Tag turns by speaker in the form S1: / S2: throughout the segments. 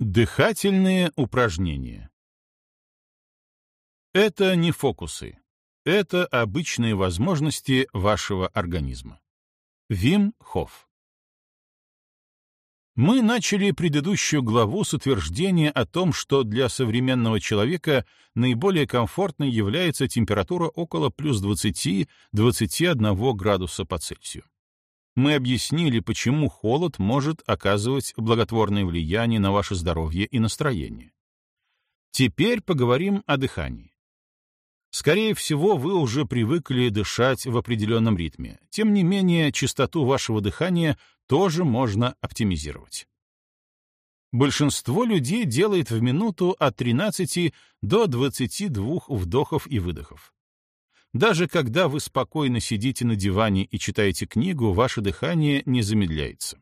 S1: Дыхательные упражнения. Это не фокусы. Это обычные возможности вашего организма. Вим Хофф. Мы начали предыдущую главу с утверждения о том, что для современного человека наиболее комфортной является температура около плюс 20-21 градуса по Цельсию мы объяснили, почему холод может оказывать благотворное влияние на ваше здоровье и настроение. Теперь поговорим о дыхании. Скорее всего, вы уже привыкли дышать в определенном ритме. Тем не менее, частоту вашего дыхания тоже можно оптимизировать. Большинство людей делает в минуту от 13 до 22 вдохов и выдохов. Даже когда вы спокойно сидите на диване и читаете книгу, ваше дыхание не замедляется.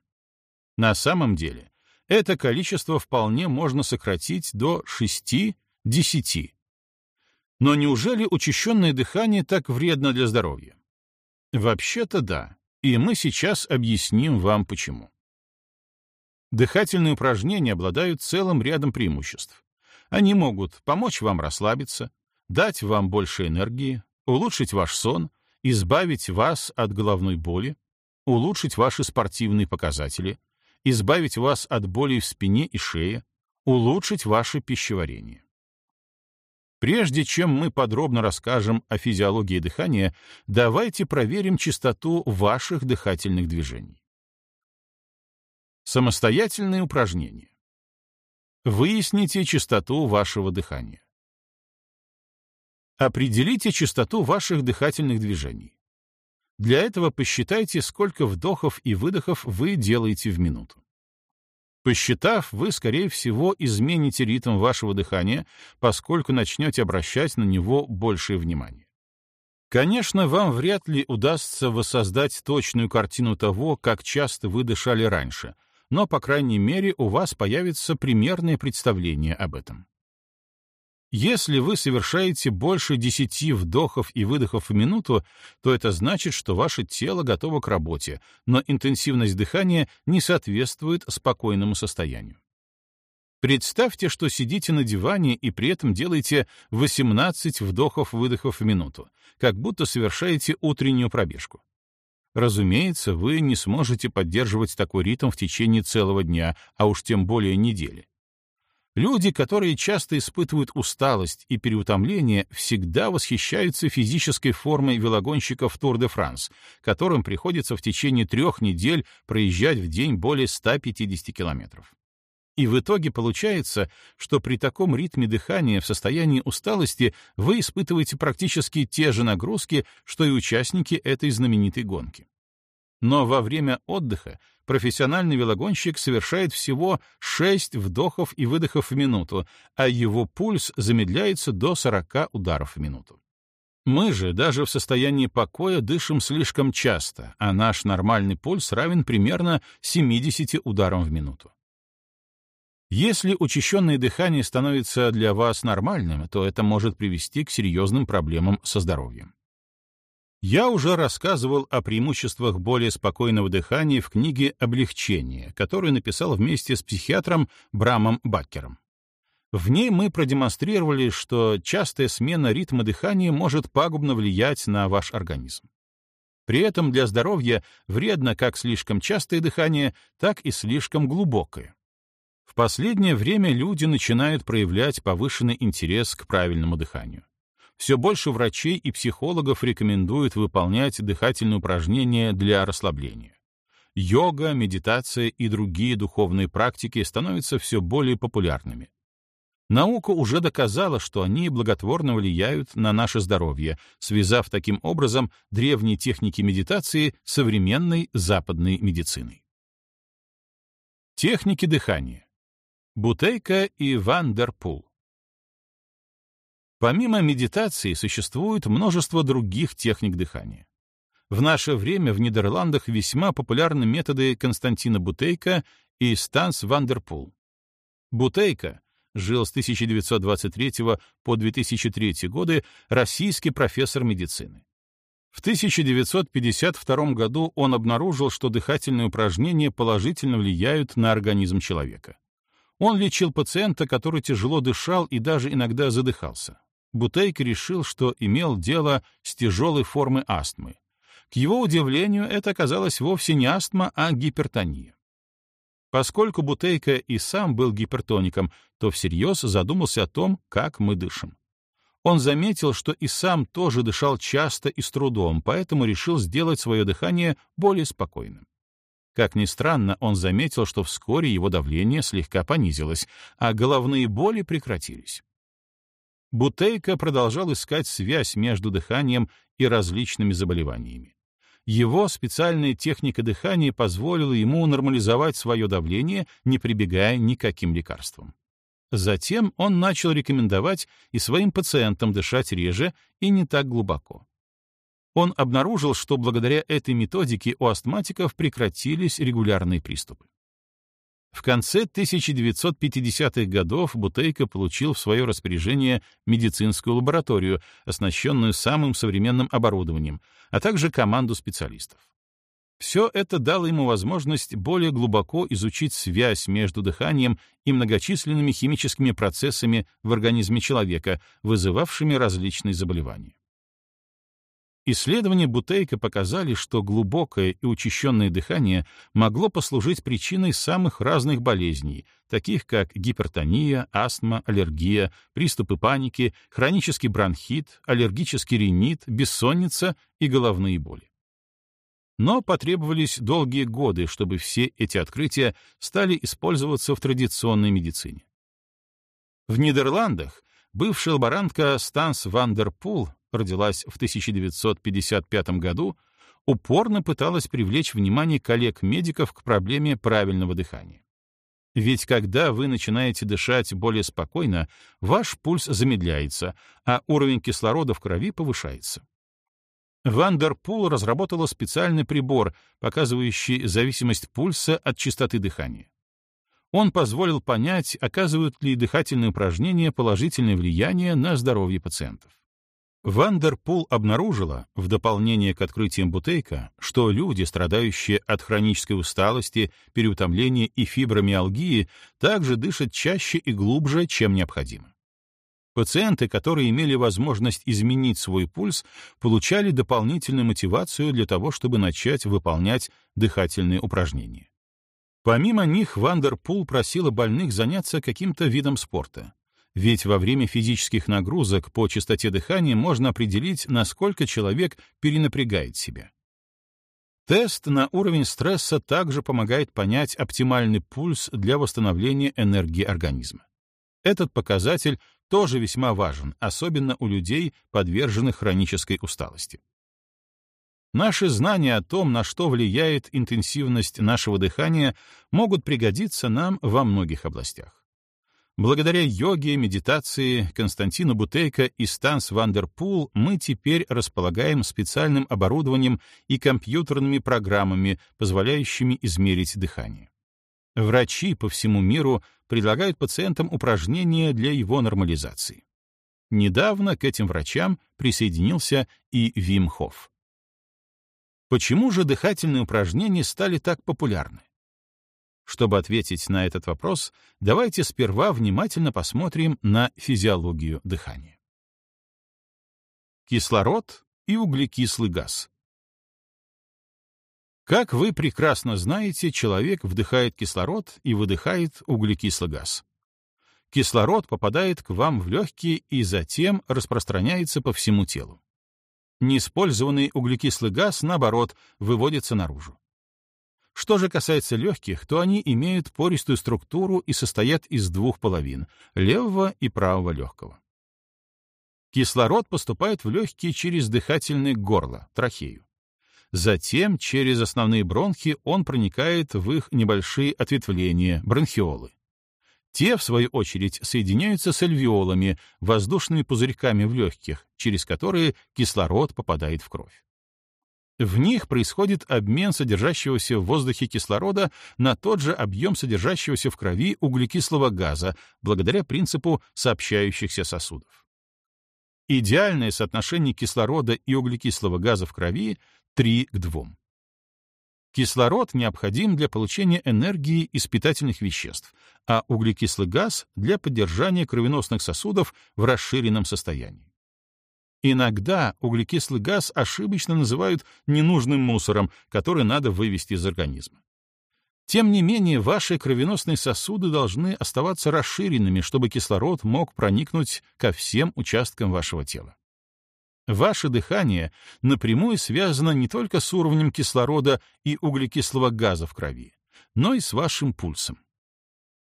S1: На самом деле, это количество вполне можно сократить до 6-10. Но неужели учащенное дыхание так вредно для здоровья? Вообще-то да, и мы сейчас объясним вам почему. Дыхательные упражнения обладают целым рядом преимуществ. Они могут помочь вам расслабиться, дать вам больше энергии, улучшить ваш сон, избавить вас от головной боли, улучшить ваши спортивные показатели, избавить вас от боли в спине и шее, улучшить ваше пищеварение. Прежде чем мы подробно расскажем о физиологии дыхания, давайте проверим частоту ваших дыхательных движений. Самостоятельные упражнения. Выясните частоту вашего дыхания. Определите частоту ваших дыхательных движений. Для этого посчитайте, сколько вдохов и выдохов вы делаете в минуту. Посчитав, вы, скорее всего, измените ритм вашего дыхания, поскольку начнете обращать на него большее внимание. Конечно, вам вряд ли удастся воссоздать точную картину того, как часто вы дышали раньше, но, по крайней мере, у вас появится примерное представление об этом. Если вы совершаете больше 10 вдохов и выдохов в минуту, то это значит, что ваше тело готово к работе, но интенсивность дыхания не соответствует спокойному состоянию. Представьте, что сидите на диване и при этом делаете 18 вдохов-выдохов в минуту, как будто совершаете утреннюю пробежку. Разумеется, вы не сможете поддерживать такой ритм в течение целого дня, а уж тем более недели. Люди, которые часто испытывают усталость и переутомление, всегда восхищаются физической формой велогонщиков Тур-де-Франс, которым приходится в течение трех недель проезжать в день более 150 километров. И в итоге получается, что при таком ритме дыхания в состоянии усталости вы испытываете практически те же нагрузки, что и участники этой знаменитой гонки. Но во время отдыха профессиональный велогонщик совершает всего 6 вдохов и выдохов в минуту, а его пульс замедляется до 40 ударов в минуту. Мы же даже в состоянии покоя дышим слишком часто, а наш нормальный пульс равен примерно 70 ударам в минуту. Если учащенное дыхание становится для вас нормальным, то это может привести к серьезным проблемам со здоровьем. Я уже рассказывал о преимуществах более спокойного дыхания в книге «Облегчение», которую написал вместе с психиатром Брамом Баккером. В ней мы продемонстрировали, что частая смена ритма дыхания может пагубно влиять на ваш организм. При этом для здоровья вредно как слишком частое дыхание, так и слишком глубокое. В последнее время люди начинают проявлять повышенный интерес к правильному дыханию все больше врачей и психологов рекомендуют выполнять дыхательные упражнения для расслабления. Йога, медитация и другие духовные практики становятся все более популярными. Наука уже доказала, что они благотворно влияют на наше здоровье, связав таким образом древние техники медитации с современной западной медициной. Техники дыхания. Бутейко и Ван дер Пул. Помимо медитации существует множество других техник дыхания. В наше время в Нидерландах весьма популярны методы Константина Бутейко и Станс Ван дер Пул. Бутейко жил с 1923 по 2003 годы, российский профессор медицины. В 1952 году он обнаружил, что дыхательные упражнения положительно влияют на организм человека. Он лечил пациента, который тяжело дышал и даже иногда задыхался. Бутейко решил, что имел дело с тяжелой формой астмы. К его удивлению, это оказалось вовсе не астма, а гипертония. Поскольку Бутейко и сам был гипертоником, то всерьез задумался о том, как мы дышим. Он заметил, что и сам тоже дышал часто и с трудом, поэтому решил сделать свое дыхание более спокойным. Как ни странно, он заметил, что вскоре его давление слегка понизилось, а головные боли прекратились. Бутейко продолжал искать связь между дыханием и различными заболеваниями. Его специальная техника дыхания позволила ему нормализовать свое давление, не прибегая ни к каким лекарствам. Затем он начал рекомендовать и своим пациентам дышать реже и не так глубоко. Он обнаружил, что благодаря этой методике у астматиков прекратились регулярные приступы. В конце 1950-х годов Бутейко получил в свое распоряжение медицинскую лабораторию, оснащенную самым современным оборудованием, а также команду специалистов. Все это дало ему возможность более глубоко изучить связь между дыханием и многочисленными химическими процессами в организме человека, вызывавшими различные заболевания. Исследования Бутейка показали, что глубокое и учащенное дыхание могло послужить причиной самых разных болезней, таких как гипертония, астма, аллергия, приступы паники, хронический бронхит, аллергический ринит, бессонница и головные боли. Но потребовались долгие годы, чтобы все эти открытия стали использоваться в традиционной медицине. В Нидерландах бывшая лаборантка Станс Ван дер Пул родилась в 1955 году, упорно пыталась привлечь внимание коллег-медиков к проблеме правильного дыхания. Ведь когда вы начинаете дышать более спокойно, ваш пульс замедляется, а уровень кислорода в крови повышается. Ван дер Пул разработала специальный прибор, показывающий зависимость пульса от частоты дыхания. Он позволил понять, оказывают ли дыхательные упражнения положительное влияние на здоровье пациентов. Ван дер Пул обнаружила, в дополнение к открытиям Бутейко, что люди, страдающие от хронической усталости, переутомления и фибромиалгии, также дышат чаще и глубже, чем необходимо. Пациенты, которые имели возможность изменить свой пульс, получали дополнительную мотивацию для того, чтобы начать выполнять дыхательные упражнения. Помимо них, Ван дер Пул просила больных заняться каким-то видом спорта. Ведь во время физических нагрузок по частоте дыхания можно определить, насколько человек перенапрягает себя. Тест на уровень стресса также помогает понять оптимальный пульс для восстановления энергии организма. Этот показатель тоже весьма важен, особенно у людей, подверженных хронической усталости. Наши знания о том, на что влияет интенсивность нашего дыхания, могут пригодиться нам во многих областях. Благодаря йоге, медитации, Константину Бутейко и Станс Ван дер Пул мы теперь располагаем специальным оборудованием и компьютерными программами, позволяющими измерить дыхание. Врачи по всему миру предлагают пациентам упражнения для его нормализации. Недавно к этим врачам присоединился и Вим Хофф. Почему же дыхательные упражнения стали так популярны? Чтобы ответить на этот вопрос, давайте сперва внимательно посмотрим на физиологию дыхания. Кислород и углекислый газ. Как вы прекрасно знаете, человек вдыхает кислород и выдыхает углекислый газ. Кислород попадает к вам в легкие и затем распространяется по всему телу. Неиспользованный углекислый газ, наоборот, выводится наружу. Что же касается легких, то они имеют пористую структуру и состоят из двух половин — левого и правого легкого. Кислород поступает в легкие через дыхательное горло, трахею. Затем через основные бронхи он проникает в их небольшие ответвления, бронхиолы. Те, в свою очередь, соединяются с альвеолами, воздушными пузырьками в легких, через которые кислород попадает в кровь. В них происходит обмен содержащегося в воздухе кислорода на тот же объем содержащегося в крови углекислого газа благодаря принципу сообщающихся сосудов. Идеальное соотношение кислорода и углекислого газа в крови 3 к 2. Кислород необходим для получения энергии из питательных веществ, а углекислый газ — для поддержания кровеносных сосудов в расширенном состоянии. Иногда углекислый газ ошибочно называют ненужным мусором, который надо вывести из организма. Тем не менее, ваши кровеносные сосуды должны оставаться расширенными, чтобы кислород мог проникнуть ко всем участкам вашего тела. Ваше дыхание напрямую связано не только с уровнем кислорода и углекислого газа в крови, но и с вашим пульсом.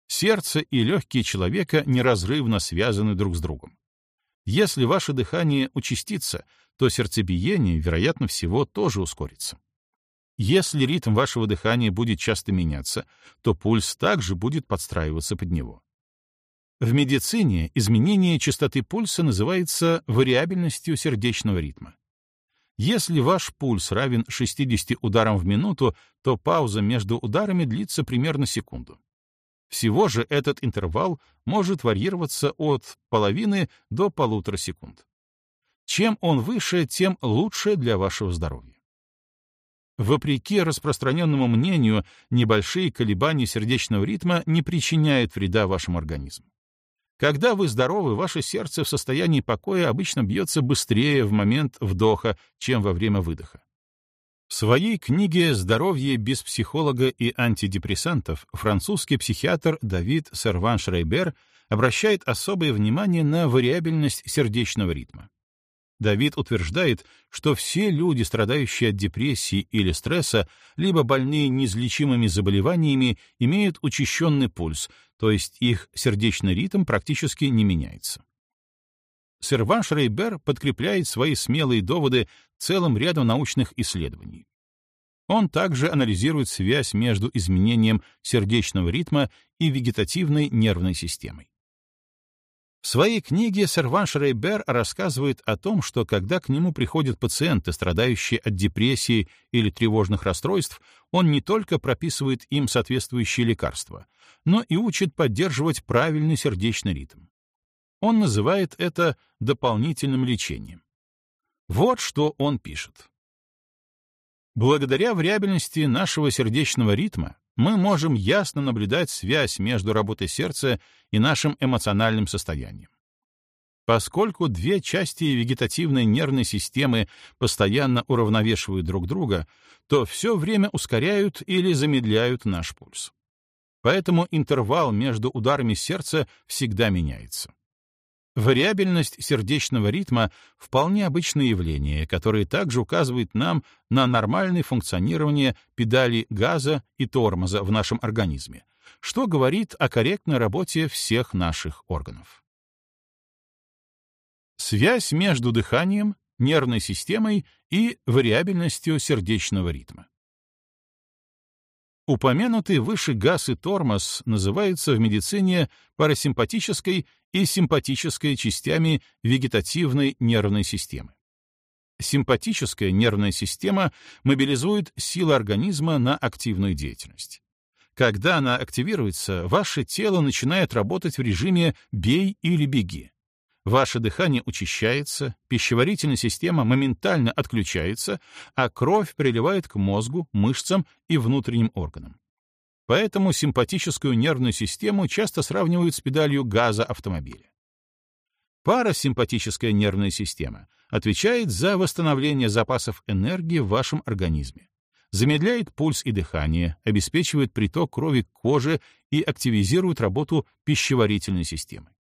S1: Сердце и легкие человека неразрывно связаны друг с другом. Если ваше дыхание участится, то сердцебиение, вероятно всего, тоже ускорится. Если ритм вашего дыхания будет часто меняться, то пульс также будет подстраиваться под него. В медицине изменение частоты пульса называется вариабельностью сердечного ритма. Если ваш пульс равен 60 ударам в минуту, то пауза между ударами длится примерно секунду. Всего же этот интервал может варьироваться от половины до полутора секунд. Чем он выше, тем лучше для вашего здоровья. Вопреки распространенному мнению, небольшие колебания сердечного ритма не причиняют вреда вашему организму. Когда вы здоровы, ваше сердце в состоянии покоя обычно бьется быстрее в момент вдоха, чем во время выдоха. В своей книге «Здоровье без психолога и антидепрессантов» французский психиатр Давид Серван-Шрейбер обращает особое внимание на вариабельность сердечного ритма. Давид утверждает, что все люди, страдающие от депрессии или стресса, либо больные неизлечимыми заболеваниями, имеют учащенный пульс, то есть их сердечный ритм практически не меняется. Серван Шрейбер подкрепляет свои смелые доводы целым рядом научных исследований. Он также анализирует связь между изменением сердечного ритма и вегетативной нервной системой. В своей книге Серван Шрейбер рассказывает о том, что когда к нему приходят пациенты, страдающие от депрессии или тревожных расстройств, он не только прописывает им соответствующие лекарства, но и учит поддерживать правильный сердечный ритм. Он называет это дополнительным лечением. Вот что он пишет. Благодаря вариабельности нашего сердечного ритма мы можем ясно наблюдать связь между работой сердца и нашим эмоциональным состоянием. Поскольку две части вегетативной нервной системы постоянно уравновешивают друг друга, то все время ускоряют или замедляют наш пульс. Поэтому интервал между ударами сердца всегда меняется. Вариабельность сердечного ритма — вполне обычное явление, которое также указывает нам на нормальное функционирование педали газа и тормоза в нашем организме, что говорит о корректной работе всех наших органов. Связь между дыханием, нервной системой и вариабельностью сердечного ритма. Упомянутый выше газ и тормоз называются в медицине парасимпатической и симпатической частями вегетативной нервной системы. Симпатическая нервная система мобилизует силы организма на активную деятельность. Когда она активируется, ваше тело начинает работать в режиме «бей или беги». Ваше дыхание учащается, пищеварительная система моментально отключается, а кровь приливает к мозгу, мышцам и внутренним органам. Поэтому симпатическую нервную систему часто сравнивают с педалью газа автомобиля. Парасимпатическая нервная система отвечает за восстановление запасов энергии в вашем организме, замедляет пульс и дыхание, обеспечивает приток крови к коже и активизирует работу пищеварительной системы.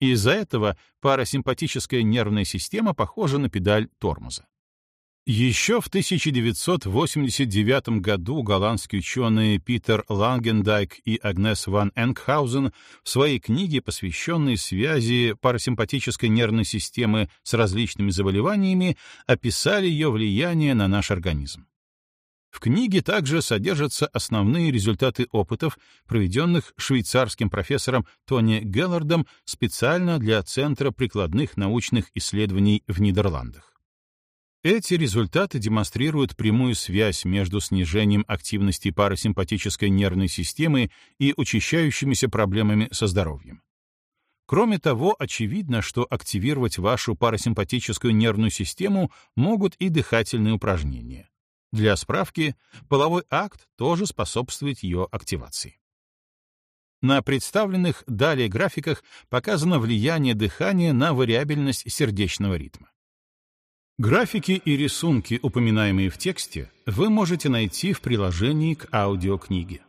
S1: Из-за этого парасимпатическая нервная система похожа на педаль тормоза. Еще в 1989 году голландские ученые Питер Лангендайк и Агнес ван Энгхаузен в своей книге, посвященной связи парасимпатической нервной системы с различными заболеваниями, описали ее влияние на наш организм. В книге также содержатся основные результаты опытов, проведенных швейцарским профессором Тони Геллардом специально для Центра прикладных научных исследований в Нидерландах. Эти результаты демонстрируют прямую связь между снижением активности парасимпатической нервной системы и учащающимися проблемами со здоровьем. Кроме того, очевидно, что активировать вашу парасимпатическую нервную систему могут и дыхательные упражнения. Для справки, половой акт тоже способствует ее активации. На представленных далее графиках показано влияние дыхания на вариабельность сердечного ритма. Графики и рисунки, упоминаемые в тексте, вы можете найти в приложении к аудиокниге.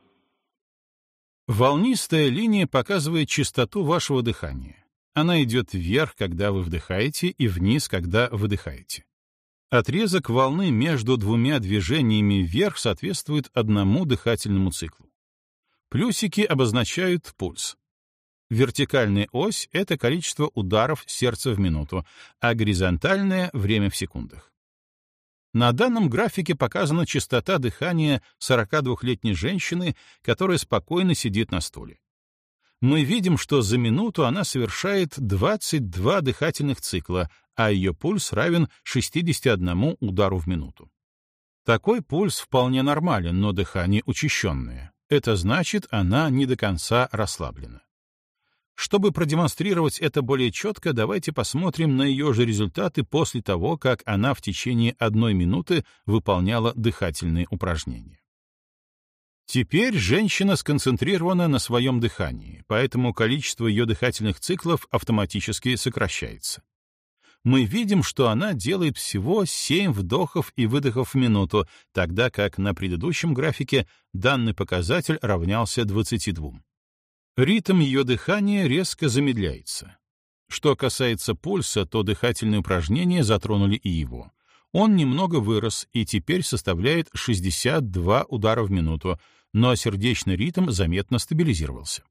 S1: Волнистая линия показывает частоту вашего дыхания. Она идет вверх, когда вы вдыхаете, и вниз, когда выдыхаете. Отрезок волны между двумя движениями вверх соответствует одному дыхательному циклу. Плюсики обозначают пульс. Вертикальная ось — это количество ударов сердца в минуту, а горизонтальная — время в секундах. На данном графике показана частота дыхания 42-летней женщины, которая спокойно сидит на стуле. Мы видим, что за минуту она совершает 22 дыхательных цикла, а ее пульс равен 61 удару в минуту. Такой пульс вполне нормален, но дыхание учащенное. Это значит, она не до конца расслаблена. Чтобы продемонстрировать это более четко, давайте посмотрим на ее же результаты после того, как она в течение одной минуты выполняла дыхательные упражнения. Теперь женщина сконцентрирована на своем дыхании, поэтому количество ее дыхательных циклов автоматически сокращается мы видим, что она делает всего 7 вдохов и выдохов в минуту, тогда как на предыдущем графике данный показатель равнялся 22. Ритм ее дыхания резко замедляется. Что касается пульса, то дыхательные упражнения затронули и его. Он немного вырос и теперь составляет 62 удара в минуту, но сердечный ритм заметно стабилизировался.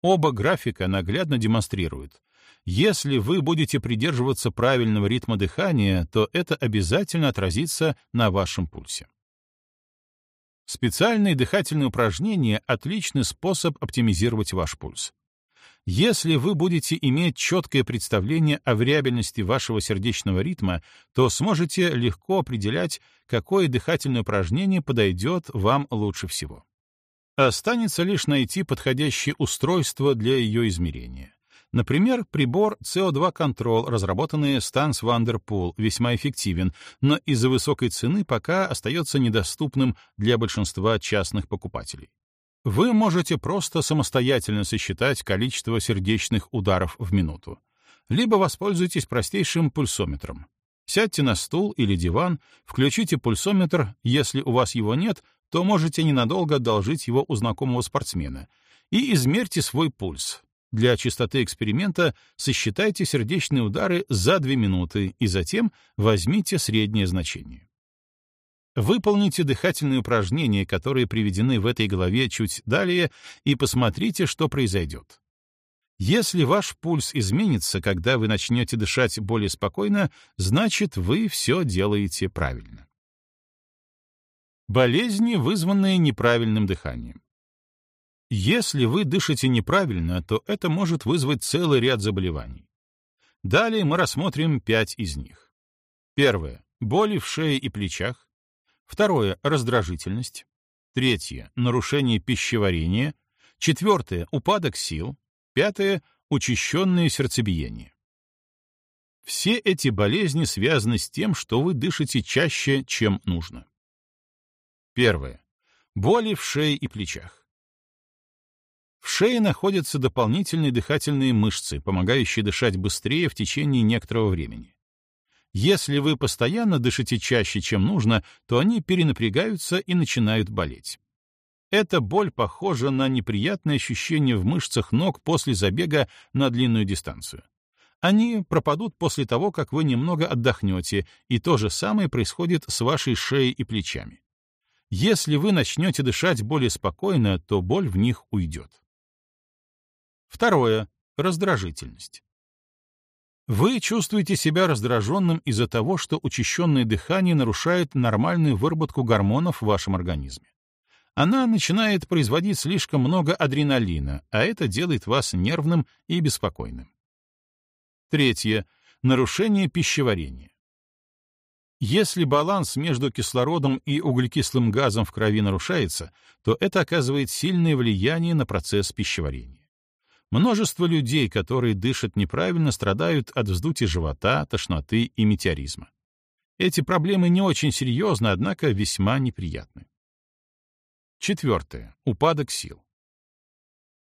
S1: Оба графика наглядно демонстрируют, если вы будете придерживаться правильного ритма дыхания, то это обязательно отразится на вашем пульсе. Специальные дыхательные упражнения — отличный способ оптимизировать ваш пульс. Если вы будете иметь четкое представление о вариабельности вашего сердечного ритма, то сможете легко определять, какое дыхательное упражнение подойдет вам лучше всего. Останется лишь найти подходящее устройство для ее измерения. Например, прибор CO2 Control, разработанный Stans Vanderpool, весьма эффективен, но из-за высокой цены пока остается недоступным для большинства частных покупателей. Вы можете просто самостоятельно сосчитать количество сердечных ударов в минуту. Либо воспользуйтесь простейшим пульсометром. Сядьте на стул или диван, включите пульсометр, если у вас его нет, то можете ненадолго одолжить его у знакомого спортсмена, и измерьте свой пульс, для чистоты эксперимента сосчитайте сердечные удары за 2 минуты и затем возьмите среднее значение. Выполните дыхательные упражнения, которые приведены в этой главе чуть далее, и посмотрите, что произойдет. Если ваш пульс изменится, когда вы начнете дышать более спокойно, значит, вы все делаете правильно. Болезни, вызванные неправильным дыханием. Если вы дышите неправильно, то это может вызвать целый ряд заболеваний. Далее мы рассмотрим пять из них. Первое — боли в шее и плечах. Второе — раздражительность. Третье — нарушение пищеварения. Четвертое — упадок сил. Пятое — учащенное сердцебиение. Все эти болезни связаны с тем, что вы дышите чаще, чем нужно. Первое. Боли в шее и плечах. В шее находятся дополнительные дыхательные мышцы, помогающие дышать быстрее в течение некоторого времени. Если вы постоянно дышите чаще, чем нужно, то они перенапрягаются и начинают болеть. Эта боль похожа на неприятное ощущение в мышцах ног после забега на длинную дистанцию. Они пропадут после того, как вы немного отдохнете, и то же самое происходит с вашей шеей и плечами. Если вы начнете дышать более спокойно, то боль в них уйдет. Второе. Раздражительность. Вы чувствуете себя раздраженным из-за того, что учащенное дыхание нарушает нормальную выработку гормонов в вашем организме. Она начинает производить слишком много адреналина, а это делает вас нервным и беспокойным. Третье. Нарушение пищеварения. Если баланс между кислородом и углекислым газом в крови нарушается, то это оказывает сильное влияние на процесс пищеварения. Множество людей, которые дышат неправильно, страдают от вздутия живота, тошноты и метеоризма. Эти проблемы не очень серьезны, однако весьма неприятны. Четвертое. Упадок сил.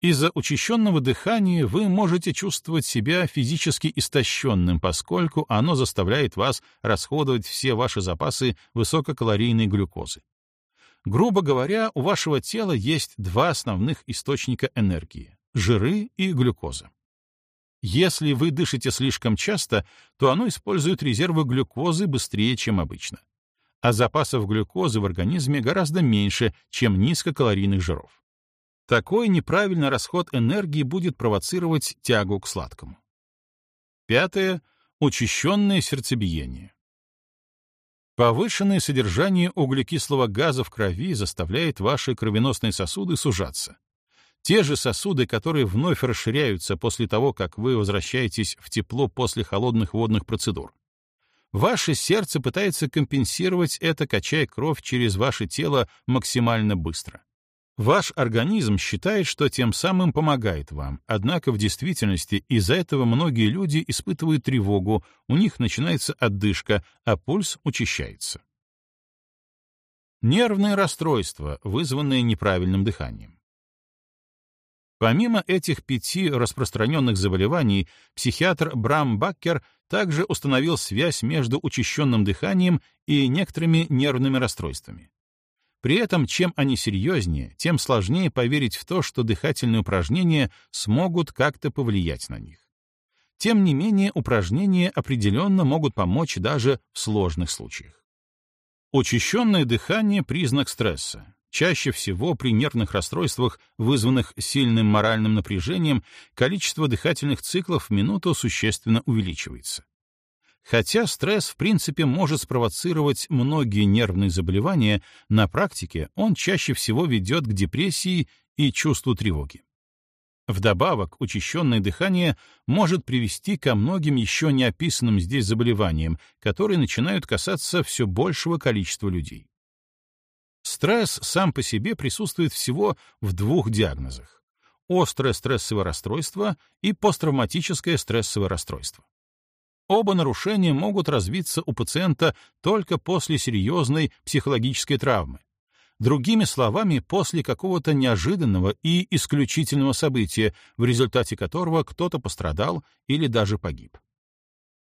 S1: Из-за учащенного дыхания вы можете чувствовать себя физически истощенным, поскольку оно заставляет вас расходовать все ваши запасы высококалорийной глюкозы. Грубо говоря, у вашего тела есть два основных источника энергии — жиры и глюкоза. Если вы дышите слишком часто, то оно использует резервы глюкозы быстрее, чем обычно. А запасов глюкозы в организме гораздо меньше, чем низкокалорийных жиров. Такой неправильный расход энергии будет провоцировать тягу к сладкому. Пятое — учащенное сердцебиение. Повышенное содержание углекислого газа в крови заставляет ваши кровеносные сосуды сужаться. Те же сосуды, которые вновь расширяются после того, как вы возвращаетесь в тепло после холодных водных процедур. Ваше сердце пытается компенсировать это, качая кровь через ваше тело максимально быстро. Ваш организм считает, что тем самым помогает вам, однако в действительности из-за этого многие люди испытывают тревогу, у них начинается отдышка, а пульс учащается. Нервные расстройства, вызванные неправильным дыханием. Помимо этих пяти распространенных заболеваний, психиатр Брам Баккер также установил связь между учащенным дыханием и некоторыми нервными расстройствами. При этом, чем они серьезнее, тем сложнее поверить в то, что дыхательные упражнения смогут как-то повлиять на них. Тем не менее, упражнения определенно могут помочь даже в сложных случаях. Учащенное дыхание — признак стресса. Чаще всего при нервных расстройствах, вызванных сильным моральным напряжением, количество дыхательных циклов в минуту существенно увеличивается. Хотя стресс в принципе может спровоцировать многие нервные заболевания, на практике он чаще всего ведет к депрессии и чувству тревоги. Вдобавок, учащенное дыхание может привести ко многим еще не описанным здесь заболеваниям, которые начинают касаться все большего количества людей. Стресс сам по себе присутствует всего в двух диагнозах — острое стрессовое расстройство и посттравматическое стрессовое расстройство. Оба нарушения могут развиться у пациента только после серьезной психологической травмы. Другими словами, после какого-то неожиданного и исключительного события, в результате которого кто-то пострадал или даже погиб.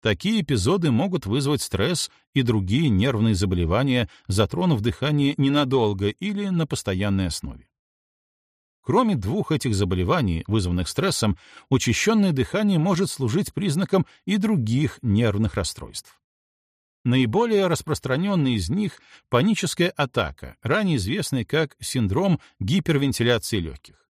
S1: Такие эпизоды могут вызвать стресс и другие нервные заболевания, затронув дыхание ненадолго или на постоянной основе. Кроме двух этих заболеваний, вызванных стрессом, учащенное дыхание может служить признаком и других нервных расстройств. Наиболее распространенный из них — паническая атака, ранее известный как синдром гипервентиляции легких.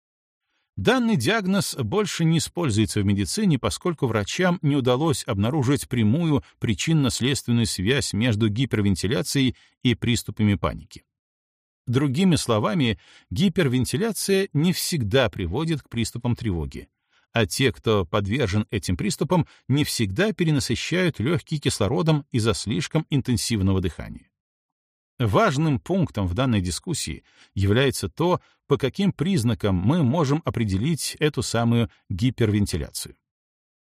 S1: Данный диагноз больше не используется в медицине, поскольку врачам не удалось обнаружить прямую причинно-следственную связь между гипервентиляцией и приступами паники. Другими словами, гипервентиляция не всегда приводит к приступам тревоги, а те, кто подвержен этим приступам, не всегда перенасыщают легкие кислородом из-за слишком интенсивного дыхания. Важным пунктом в данной дискуссии является то, по каким признакам мы можем определить эту самую гипервентиляцию.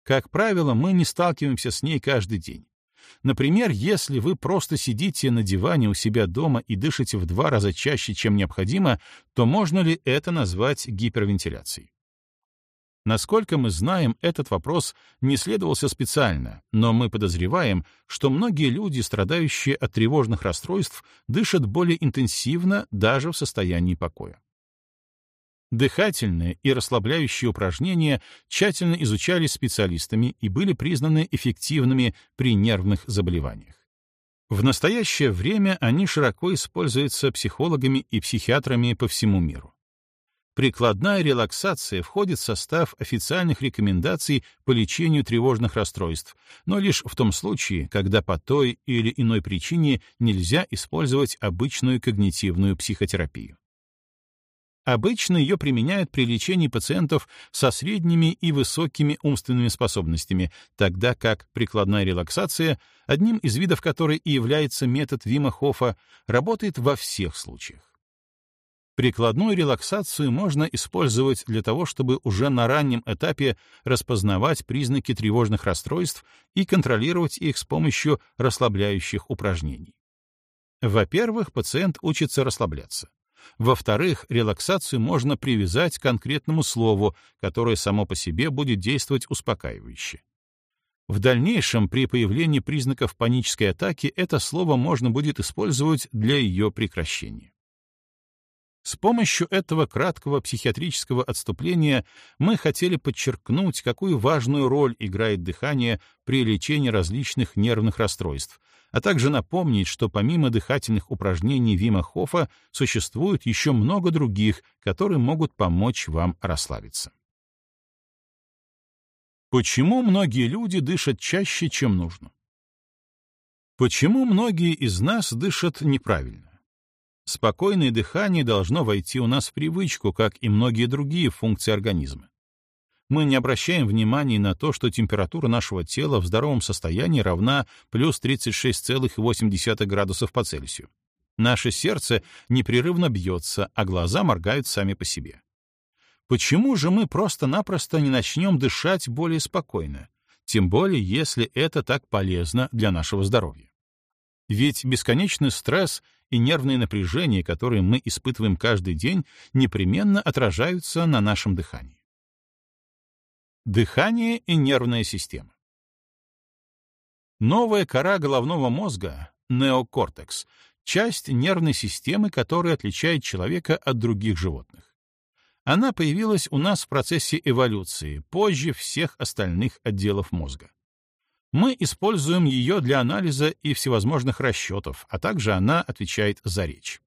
S1: Как правило, мы не сталкиваемся с ней каждый день. Например, если вы просто сидите на диване у себя дома и дышите в два раза чаще, чем необходимо, то можно ли это назвать гипервентиляцией? Насколько мы знаем, этот вопрос не следовался специально, но мы подозреваем, что многие люди, страдающие от тревожных расстройств, дышат более интенсивно даже в состоянии покоя. Дыхательные и расслабляющие упражнения тщательно изучались специалистами и были признаны эффективными при нервных заболеваниях. В настоящее время они широко используются психологами и психиатрами по всему миру. Прикладная релаксация входит в состав официальных рекомендаций по лечению тревожных расстройств, но лишь в том случае, когда по той или иной причине нельзя использовать обычную когнитивную психотерапию. Обычно ее применяют при лечении пациентов со средними и высокими умственными способностями, тогда как прикладная релаксация, одним из видов которой и является метод Вима Хофа, работает во всех случаях. Прикладную релаксацию можно использовать для того, чтобы уже на раннем этапе распознавать признаки тревожных расстройств и контролировать их с помощью расслабляющих упражнений. Во-первых, пациент учится расслабляться. Во-вторых, релаксацию можно привязать к конкретному слову, которое само по себе будет действовать успокаивающе. В дальнейшем, при появлении признаков панической атаки, это слово можно будет использовать для ее прекращения. С помощью этого краткого психиатрического отступления мы хотели подчеркнуть, какую важную роль играет дыхание при лечении различных нервных расстройств, а также напомнить, что помимо дыхательных упражнений Вима Хофа существует еще много других, которые могут помочь вам расслабиться. Почему многие люди дышат чаще, чем нужно? Почему многие из нас дышат неправильно? Спокойное дыхание должно войти у нас в привычку, как и многие другие функции организма. Мы не обращаем внимания на то, что температура нашего тела в здоровом состоянии равна плюс 36,8 градусов по Цельсию. Наше сердце непрерывно бьется, а глаза моргают сами по себе. Почему же мы просто-напросто не начнем дышать более спокойно, тем более если это так полезно для нашего здоровья? Ведь бесконечный стресс и нервные напряжения, которые мы испытываем каждый день, непременно отражаются на нашем дыхании. Дыхание и нервная система. Новая кора головного мозга, неокортекс, часть нервной системы, которая отличает человека от других животных. Она появилась у нас в процессе эволюции, позже всех остальных отделов мозга. Мы используем ее для анализа и всевозможных расчетов, а также она отвечает за речь.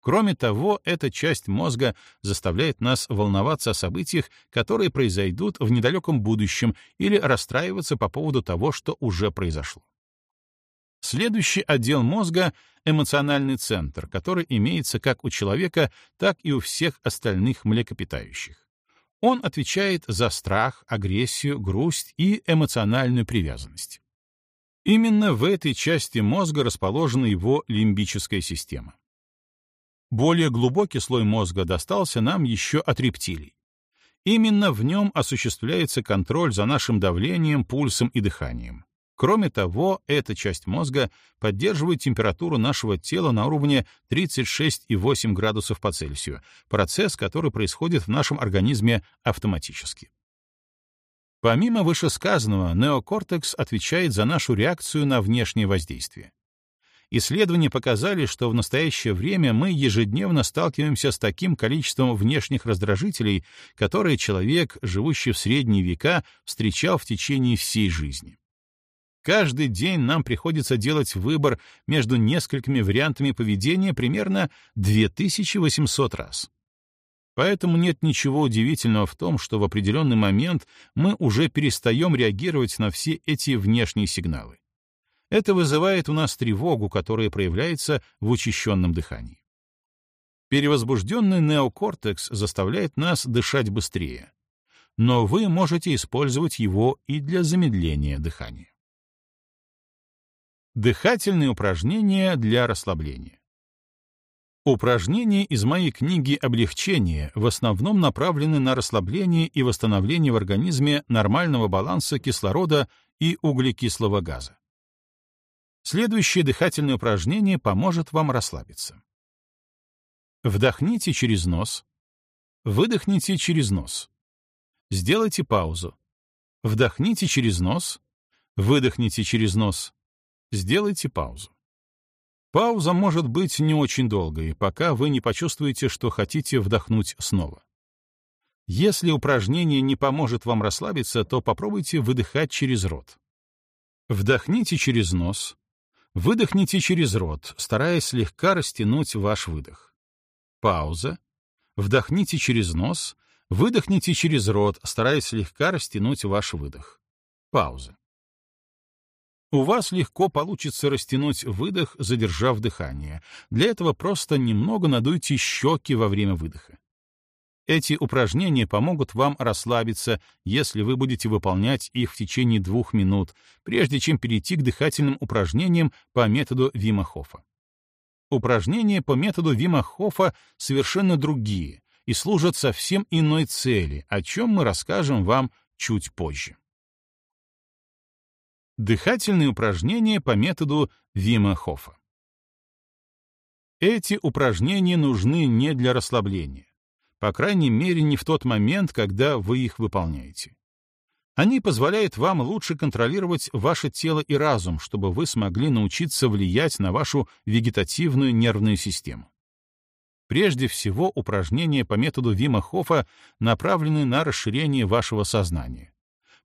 S1: Кроме того, эта часть мозга заставляет нас волноваться о событиях, которые произойдут в недалеком будущем, или расстраиваться по поводу того, что уже произошло. Следующий отдел мозга — эмоциональный центр, который имеется как у человека, так и у всех остальных млекопитающих. Он отвечает за страх, агрессию, грусть и эмоциональную привязанность. Именно в этой части мозга расположена его лимбическая система. Более глубокий слой мозга достался нам еще от рептилий. Именно в нем осуществляется контроль за нашим давлением, пульсом и дыханием. Кроме того, эта часть мозга поддерживает температуру нашего тела на уровне 36,8 градусов по Цельсию, процесс, который происходит в нашем организме автоматически. Помимо вышесказанного, неокортекс отвечает за нашу реакцию на внешнее воздействие. Исследования показали, что в настоящее время мы ежедневно сталкиваемся с таким количеством внешних раздражителей, которые человек, живущий в средние века, встречал в течение всей жизни. Каждый день нам приходится делать выбор между несколькими вариантами поведения примерно 2800 раз. Поэтому нет ничего удивительного в том, что в определенный момент мы уже перестаем реагировать на все эти внешние сигналы. Это вызывает у нас тревогу, которая проявляется в учащенном дыхании. Перевозбужденный неокортекс заставляет нас дышать быстрее, но вы можете использовать его и для замедления дыхания. Дыхательные упражнения для расслабления. Упражнения из моей книги «Облегчение» в основном направлены на расслабление и восстановление в организме нормального баланса кислорода и углекислого газа. Следующее дыхательное упражнение поможет вам расслабиться. Вдохните через нос. Выдохните через нос. Сделайте паузу. Вдохните через нос. Выдохните через нос. Сделайте паузу. Пауза может быть не очень долгой, пока вы не почувствуете, что хотите вдохнуть снова. Если упражнение не поможет вам расслабиться, то попробуйте выдыхать через рот. Вдохните через нос, выдохните через рот, стараясь слегка растянуть ваш выдох. Пауза. Вдохните через нос, выдохните через рот, стараясь слегка растянуть ваш выдох. Пауза. У вас легко получится растянуть выдох, задержав дыхание. Для этого просто немного надуйте щеки во время выдоха. Эти упражнения помогут вам расслабиться, если вы будете выполнять их в течение двух минут, прежде чем перейти к дыхательным упражнениям по методу Вима Хофа. Упражнения по методу Вима Хофа совершенно другие и служат совсем иной цели, о чем мы расскажем вам чуть позже. Дыхательные упражнения по методу Вима Хофа. Эти упражнения нужны не для расслабления, по крайней мере, не в тот момент, когда вы их выполняете. Они позволяют вам лучше контролировать ваше тело и разум, чтобы вы смогли научиться влиять на вашу вегетативную нервную систему. Прежде всего, упражнения по методу Вима Хофа направлены на расширение вашего сознания.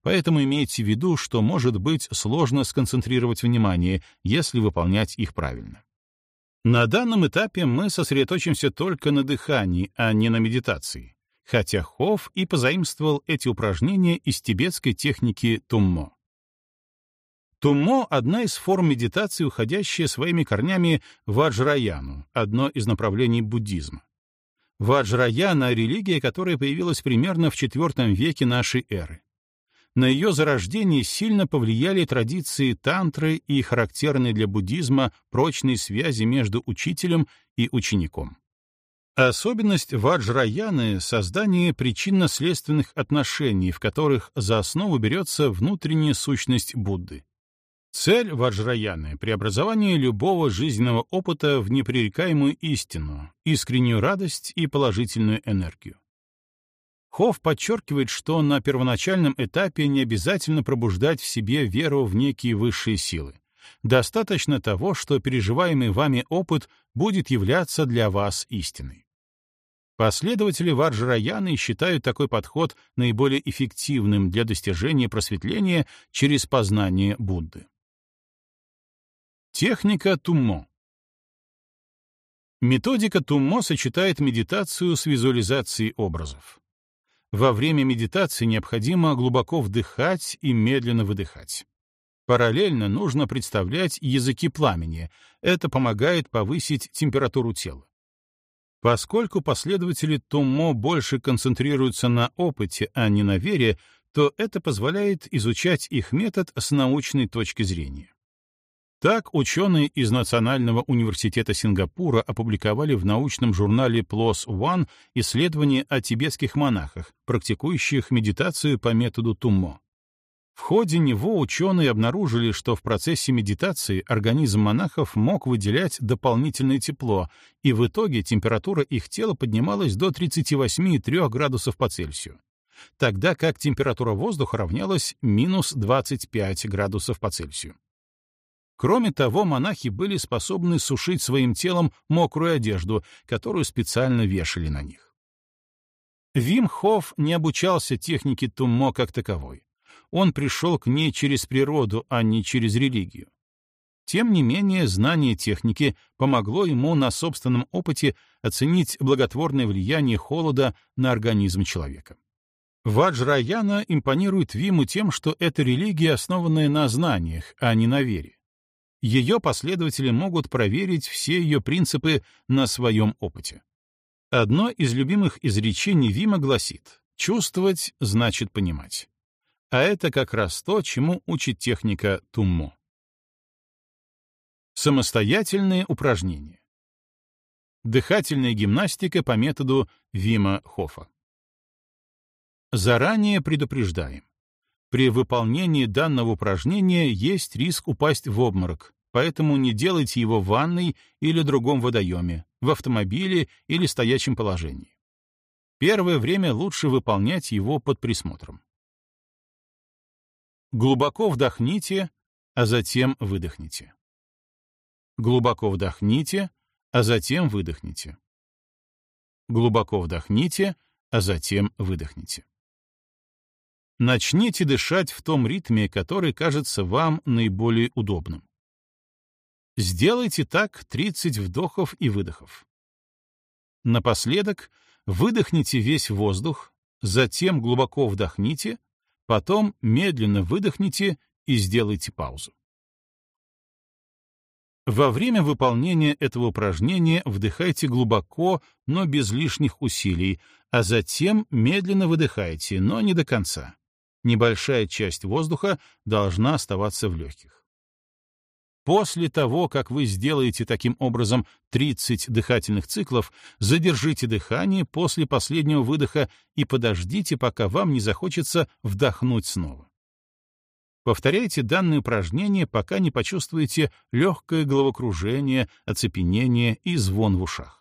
S1: Поэтому имейте в виду, что может быть сложно сконцентрировать внимание, если выполнять их правильно. На данном этапе мы сосредоточимся только на дыхании, а не на медитации хотя Хофф и позаимствовал эти упражнения из тибетской техники туммо. Туммо — одна из форм медитации, уходящая своими корнями в Аджраяну, одно из направлений буддизма. Ваджраяна — религия, которая появилась примерно в IV веке нашей эры. На ее зарождение сильно повлияли традиции тантры и характерные для буддизма прочные связи между учителем и учеником. Особенность ваджраяны — создание причинно-следственных отношений, в которых за основу берется внутренняя сущность Будды. Цель ваджраяны — преобразование любого жизненного опыта в непререкаемую истину, искреннюю радость и положительную энергию. Хофф подчеркивает, что на первоначальном этапе не обязательно пробуждать в себе веру в некие высшие силы. Достаточно того, что переживаемый вами опыт будет являться для вас истиной. Последователи Варджраяны считают такой подход наиболее эффективным для достижения просветления через познание Будды. Техника Туммо Методика Туммо сочетает медитацию с визуализацией образов. Во время медитации необходимо глубоко вдыхать и медленно выдыхать. Параллельно нужно представлять языки пламени. Это помогает повысить температуру тела. Поскольку последователи Туммо больше концентрируются на опыте, а не на вере, то это позволяет изучать их метод с научной точки зрения. Так, ученые из Национального университета Сингапура опубликовали в научном журнале PLOS ONE исследование о тибетских монахах, практикующих медитацию по методу Туммо. В ходе него ученые обнаружили, что в процессе медитации организм монахов мог выделять дополнительное тепло, и в итоге температура их тела поднималась до 38,3 градусов по Цельсию, тогда как температура воздуха равнялась минус 25 градусов по Цельсию. Кроме того, монахи были способны сушить своим телом мокрую одежду, которую специально вешали на них. Вим Хофф не обучался технике Туммо как таковой он пришел к ней через природу, а не через религию. Тем не менее, знание техники помогло ему на собственном опыте оценить благотворное влияние холода на организм человека. Ваджраяна импонирует Виму тем, что это религия, основанная на знаниях, а не на вере. Ее последователи могут проверить все ее принципы на своем опыте. Одно из любимых изречений Вима гласит «чувствовать значит понимать». А это как раз то, чему учит техника Туммо. Самостоятельные упражнения. Дыхательная гимнастика по методу Вима Хофа. Заранее предупреждаем. При выполнении данного упражнения есть риск упасть в обморок, поэтому не делайте его в ванной или другом водоеме, в автомобиле или стоячем положении. Первое время лучше выполнять его под присмотром. Глубоко вдохните, а затем выдохните. Глубоко вдохните, а затем выдохните. Глубоко вдохните, а затем выдохните. Начните дышать в том ритме, который кажется вам наиболее удобным. Сделайте так 30 вдохов и выдохов. Напоследок выдохните весь воздух, затем глубоко вдохните, Потом медленно выдохните и сделайте паузу. Во время выполнения этого упражнения вдыхайте глубоко, но без лишних усилий, а затем медленно выдыхайте, но не до конца. Небольшая часть воздуха должна оставаться в легких. После того, как вы сделаете таким образом 30 дыхательных циклов, задержите дыхание после последнего выдоха и подождите, пока вам не захочется вдохнуть снова. Повторяйте данное упражнение, пока не почувствуете легкое головокружение, оцепенение и звон в ушах.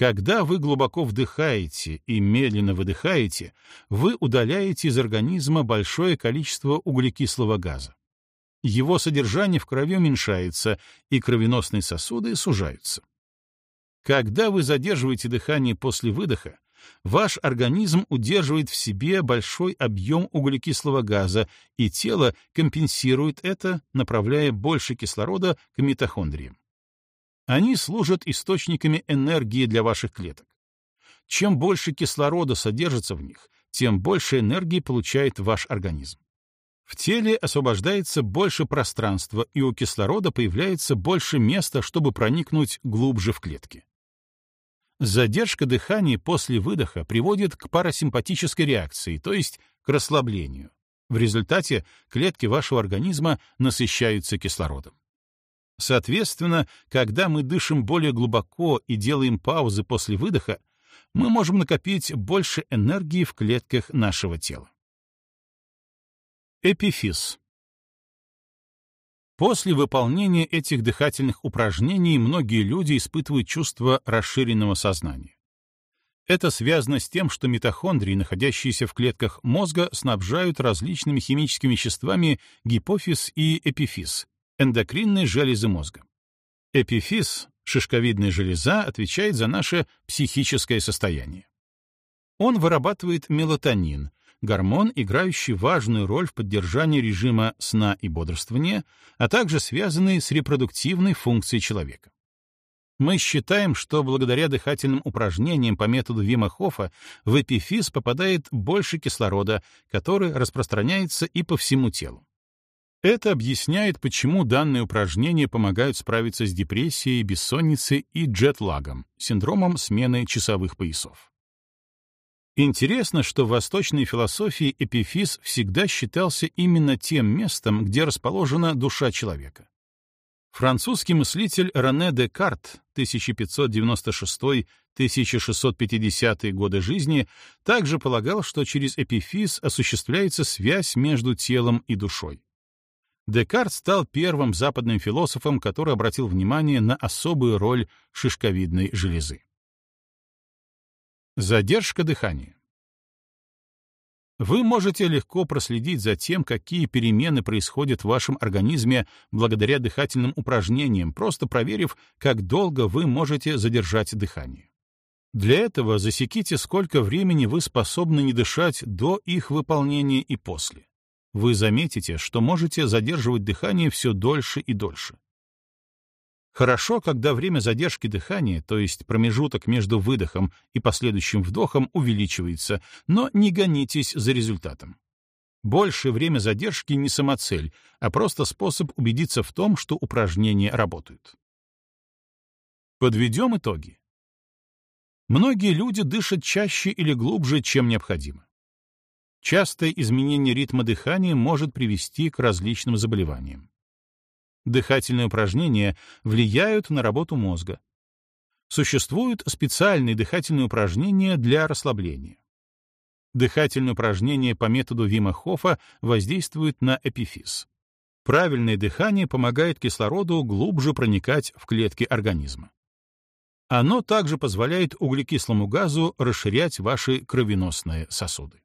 S1: Когда вы глубоко вдыхаете и медленно выдыхаете, вы удаляете из организма большое количество углекислого газа его содержание в крови уменьшается, и кровеносные сосуды сужаются. Когда вы задерживаете дыхание после выдоха, ваш организм удерживает в себе большой объем углекислого газа, и тело компенсирует это, направляя больше кислорода к митохондриям. Они служат источниками энергии для ваших клеток. Чем больше кислорода содержится в них, тем больше энергии получает ваш организм. В теле освобождается больше пространства, и у кислорода появляется больше места, чтобы проникнуть глубже в клетки. Задержка дыхания после выдоха приводит к парасимпатической реакции, то есть к расслаблению. В результате клетки вашего организма насыщаются кислородом. Соответственно, когда мы дышим более глубоко и делаем паузы после выдоха, мы можем накопить больше энергии в клетках нашего тела. Эпифиз. После выполнения этих дыхательных упражнений многие люди испытывают чувство расширенного сознания. Это связано с тем, что митохондрии, находящиеся в клетках мозга, снабжают различными химическими веществами гипофиз и эпифиз, эндокринные железы мозга. Эпифиз, шишковидная железа, отвечает за наше психическое состояние. Он вырабатывает мелатонин, гормон, играющий важную роль в поддержании режима сна и бодрствования, а также связанный с репродуктивной функцией человека. Мы считаем, что благодаря дыхательным упражнениям по методу Вима Хофа в эпифиз попадает больше кислорода, который распространяется и по всему телу. Это объясняет, почему данные упражнения помогают справиться с депрессией, бессонницей и джетлагом, синдромом смены часовых поясов. Интересно, что в восточной философии эпифиз всегда считался именно тем местом, где расположена душа человека. Французский мыслитель Рене Декарт 1596-1650 годы жизни также полагал, что через эпифиз осуществляется связь между телом и душой. Декарт стал первым западным философом, который обратил внимание на особую роль шишковидной железы. Задержка дыхания. Вы можете легко проследить за тем, какие перемены происходят в вашем организме благодаря дыхательным упражнениям, просто проверив, как долго вы можете задержать дыхание. Для этого засеките, сколько времени вы способны не дышать до их выполнения и после. Вы заметите, что можете задерживать дыхание все дольше и дольше. Хорошо, когда время задержки дыхания, то есть промежуток между выдохом и последующим вдохом, увеличивается, но не гонитесь за результатом. Большее время задержки не самоцель, а просто способ убедиться в том, что упражнения работают. Подведем итоги. Многие люди дышат чаще или глубже, чем необходимо. Частое изменение ритма дыхания может привести к различным заболеваниям. Дыхательные упражнения влияют на работу мозга. Существуют специальные дыхательные упражнения для расслабления. Дыхательные упражнения по методу Вима Хофа воздействуют на эпифиз. Правильное дыхание помогает кислороду глубже проникать в клетки организма. Оно также позволяет углекислому газу расширять ваши кровеносные сосуды.